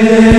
Amen.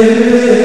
Yeah.